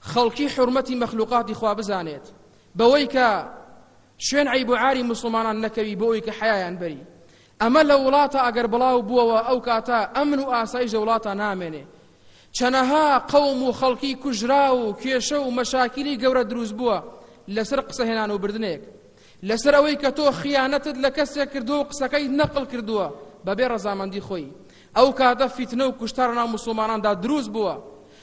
خەڵکی حورمەتی مەخلوقاتی خوا بزانێت بەوەی کە شوێن عیب و عاری مسلمانان نەکەوی بۆ ئەوی کە حیایان بەری ئەمە لە وڵاتە ئەگەر بڵاو بووەوە ئەو کاتە ئەمن و ئاسایش لە وڵاتە نامێنێ چەنەها قەوم و خەڵکی کوژرا و کێشە و مەشاکیلی گەورە دروست بووە لەسەر قسە هێنان و بردنێک لەسەر ئەوەی کە تۆ خیانەتت لە کەسێک کردو و قسەکەی نەقل کردووە بەبێ ڕەزامەندی خۆی ئەو کاتە فیتنە و کوشتار ناو مسلماناندا دروست بووە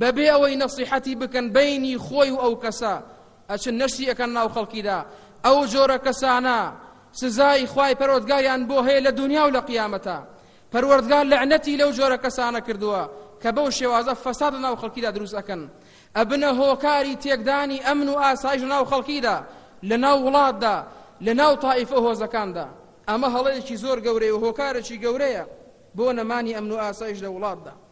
بەبێ ئەوەی نەسیحەتی بکەن بەینی خۆی و ئەو کەسە ئەچن نەشتی ئەکەن ناو خەڵکیدا ئەو جۆرە کەسانە سزای خوای پەروەردگاریان بۆ هەیە لە دنیا و لە قیامەتە پەروەردگار لەعنەتی لەو جۆرە کەسانە کردووە کە بەو شێوازە فەساد لە ناو خەڵکیدا دروست ئەکەن ئەبنە هۆکاری تێکدانی ئەمن و ئاسایش لە ناو خەڵکیدا لە ناو وڵاتدا لە ناو تائیفە هۆزەکاندا ئەمە هەڵەیەکی زۆر گەورەیە و هۆکارێکی گەورەیە بۆ نەمانی ئەمن و ئاسایش لە وڵاتدا